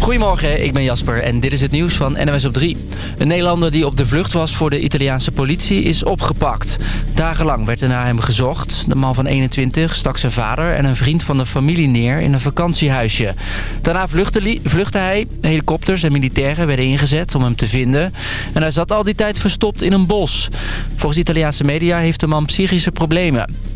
Goedemorgen, ik ben Jasper en dit is het nieuws van NWS op 3. Een Nederlander die op de vlucht was voor de Italiaanse politie is opgepakt. Dagenlang werd er naar hem gezocht. De man van 21 stak zijn vader en een vriend van de familie neer in een vakantiehuisje. Daarna vluchtte, vluchtte hij. Helikopters en militairen werden ingezet om hem te vinden. En hij zat al die tijd verstopt in een bos. Volgens Italiaanse media heeft de man psychische problemen.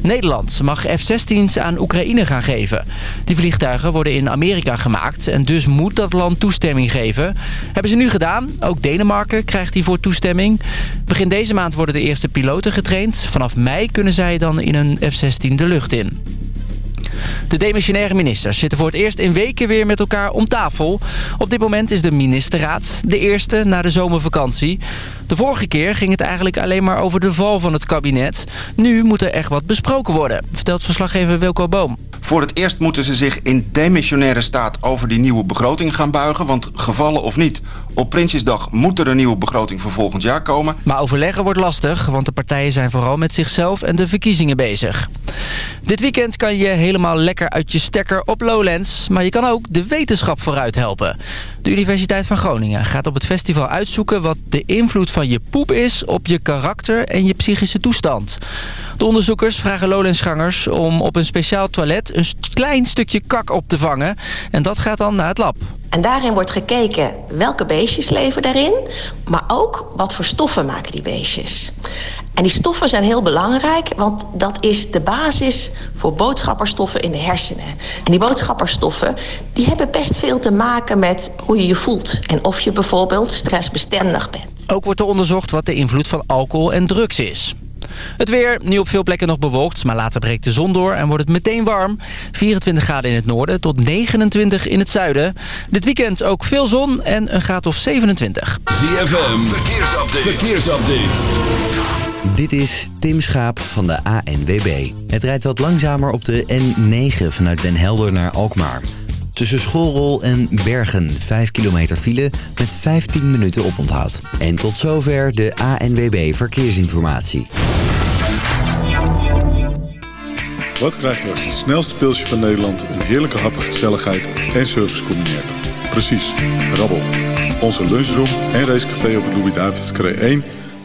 Nederland mag F-16's aan Oekraïne gaan geven. Die vliegtuigen worden in Amerika gemaakt en dus moet dat land toestemming geven. Hebben ze nu gedaan. Ook Denemarken krijgt hiervoor toestemming. Begin deze maand worden de eerste piloten getraind. Vanaf mei kunnen zij dan in een F-16 de lucht in. De demissionaire ministers zitten voor het eerst in weken weer met elkaar om tafel. Op dit moment is de ministerraad de eerste na de zomervakantie. De vorige keer ging het eigenlijk alleen maar over de val van het kabinet. Nu moet er echt wat besproken worden, vertelt verslaggever Wilco Boom. Voor het eerst moeten ze zich in demissionaire staat over die nieuwe begroting gaan buigen. Want gevallen of niet, op Prinsjesdag moet er een nieuwe begroting voor volgend jaar komen. Maar overleggen wordt lastig, want de partijen zijn vooral met zichzelf en de verkiezingen bezig. Dit weekend kan je helemaal lekker uit je stekker op Lowlands. Maar je kan ook de wetenschap vooruit helpen. De Universiteit van Groningen gaat op het festival uitzoeken... wat de invloed van je poep is op je karakter en je psychische toestand. De onderzoekers vragen Lowlandsgangers om op een speciaal toilet... een klein stukje kak op te vangen. En dat gaat dan naar het lab. En daarin wordt gekeken welke beestjes leven daarin... maar ook wat voor stoffen maken die beestjes. En die stoffen zijn heel belangrijk, want dat is de basis voor boodschapperstoffen in de hersenen. En die boodschapperstoffen die hebben best veel te maken met hoe je je voelt. En of je bijvoorbeeld stressbestendig bent. Ook wordt er onderzocht wat de invloed van alcohol en drugs is. Het weer, nu op veel plekken nog bewolkt, maar later breekt de zon door en wordt het meteen warm. 24 graden in het noorden tot 29 in het zuiden. Dit weekend ook veel zon en een graad of 27. ZFM, verkeersupdate. verkeersupdate. Dit is Tim Schaap van de ANWB. Het rijdt wat langzamer op de N9 vanuit Den Helder naar Alkmaar. Tussen Schoolrol en Bergen 5 kilometer file met 15 minuten oponthoud. En tot zover de ANWB Verkeersinformatie. Wat krijg je als het snelste pilsje van Nederland... een heerlijke hap, gezelligheid en service combineert? Precies, rabbel. Onze lunchroom en racecafé op het Louis-David's 1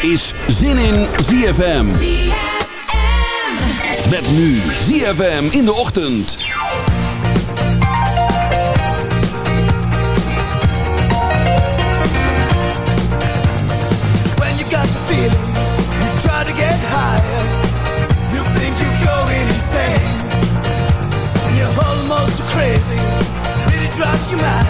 is zin in ZFM. Met nu ZFM in de ochtend. When you got the feeling, you try to get higher. You think you're going insane. And you're almost crazy, really drives you mad.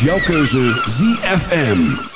Jouw keuze ZFM.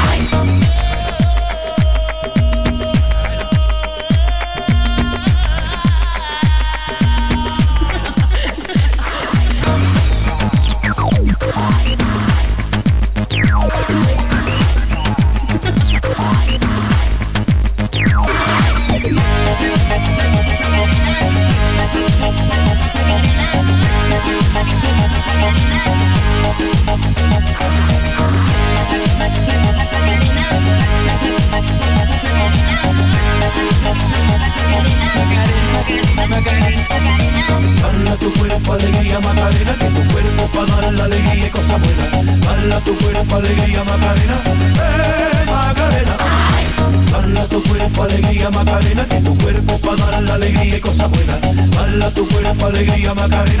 Macarena,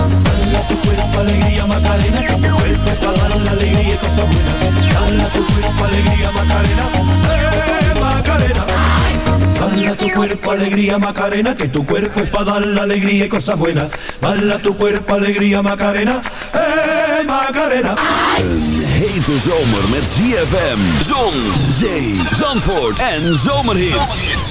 Cuerpo, alegría, Macarena, que tu cuerpo es para dar la alegría y cosas buenas. Bala tu cuerpo, alegría, Macarena, eh, Macarena. Bala tu cuerpo, alegría, Macarena, que tu cuerpo es para dar la alegría y cosas buenas. Bala tu cuerpo, alegría, Macarena, eh, Macarena. Een hete zomer met ZFM, zon, zee, zandvoort en zomerhits.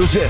Hoofdletter Z.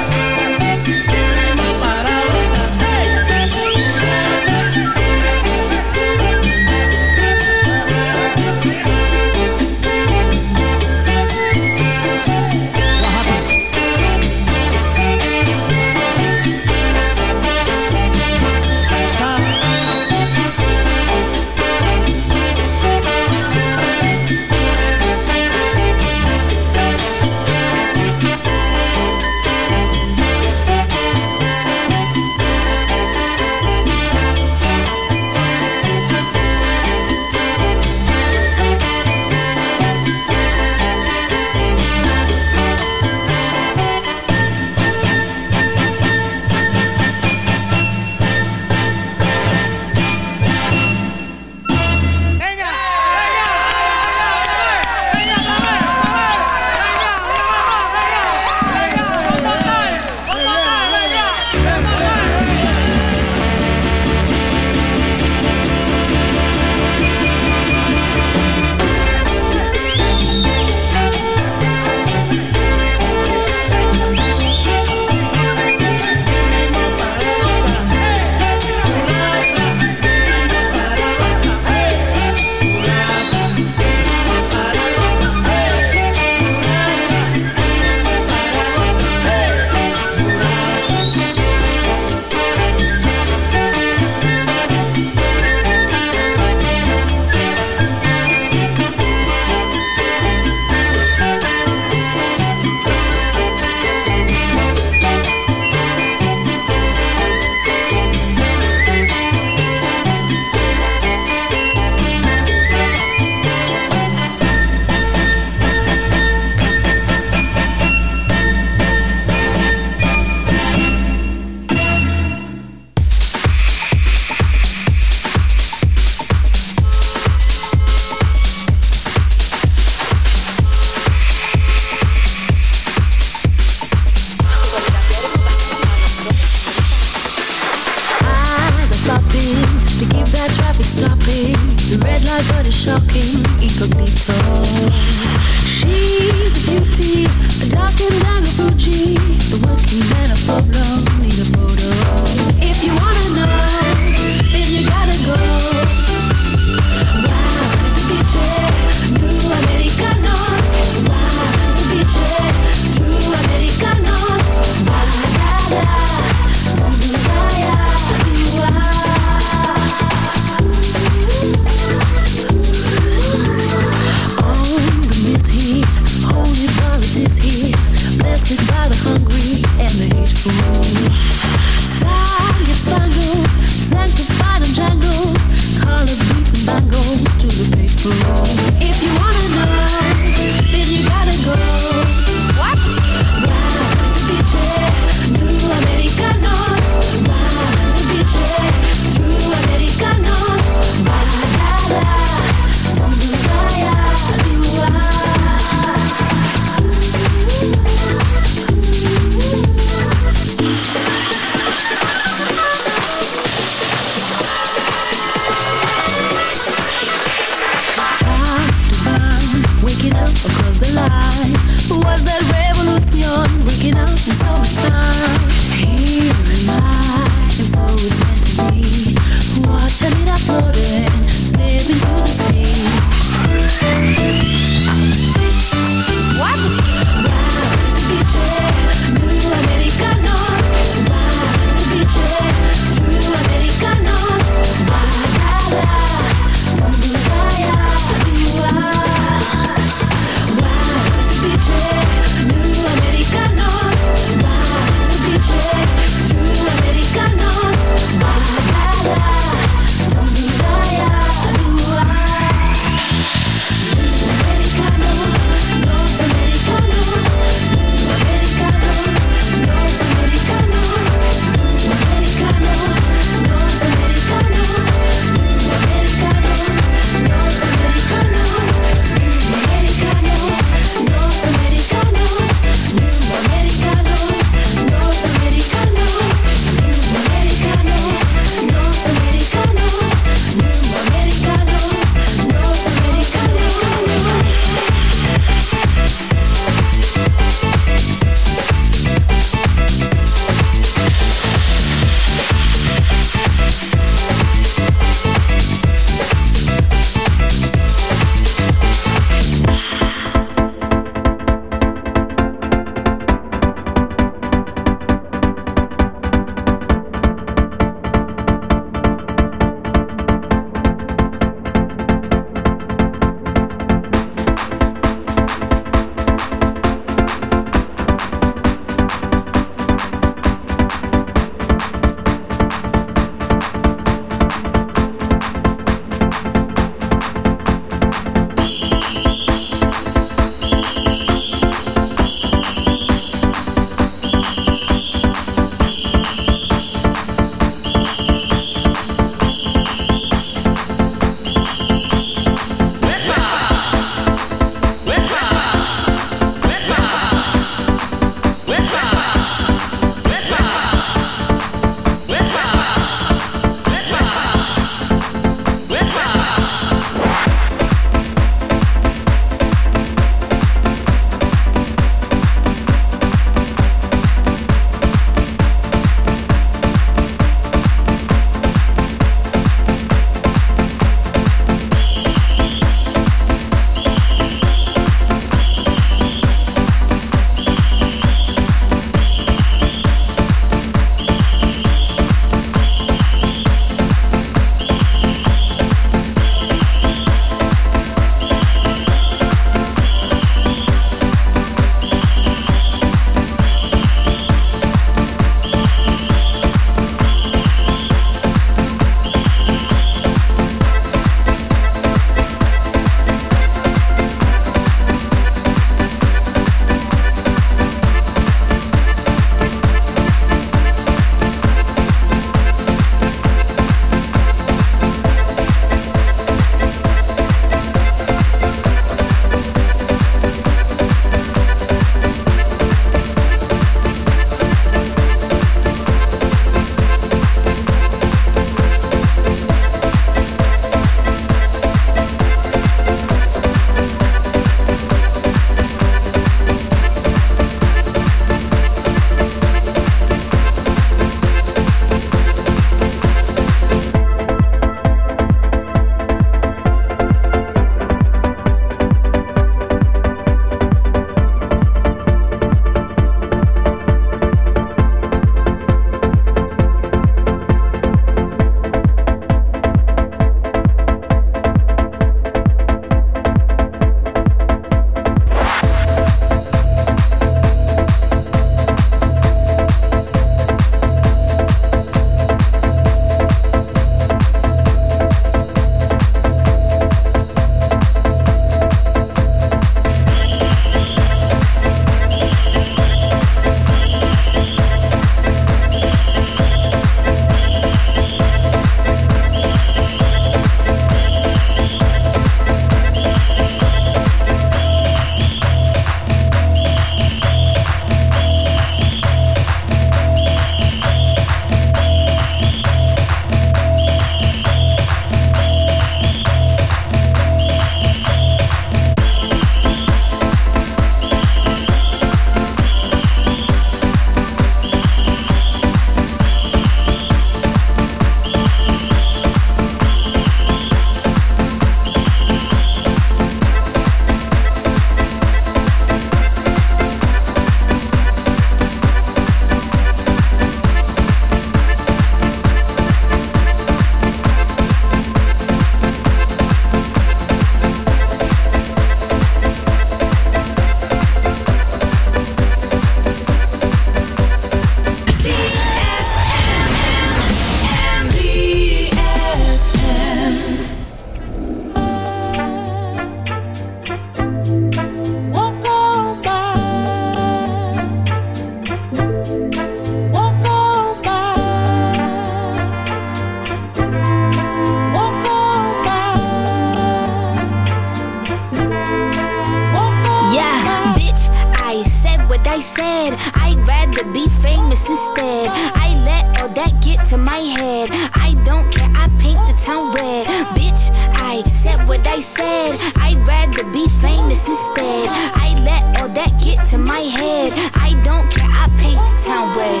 my head. I don't care, I paint the town red.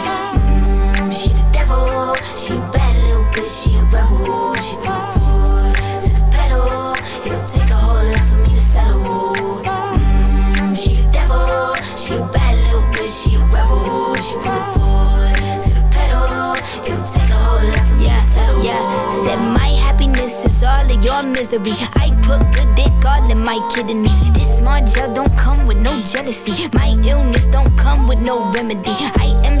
Mm, she the devil, she a bad little bitch, she a rebel. She put her foot to the pedal. It'll take a whole lot for me to settle. Mm, she the devil, she a bad little bitch, she a rebel. She put her foot to the pedal. It'll take a whole lot for me to settle. Yeah, said my happiness is all of your misery. I put good dick all in my kidneys. This small gel don't jealousy. My illness don't come with no remedy. I am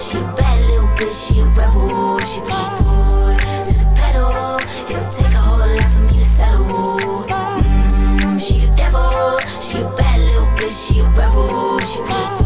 She a bad little bitch, she a rebel. She put her foot to the pedal. It'll take a whole lot for me to settle. Mm, she the devil, she a bad little bitch, she a rebel. She put her foot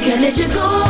I can't let you go.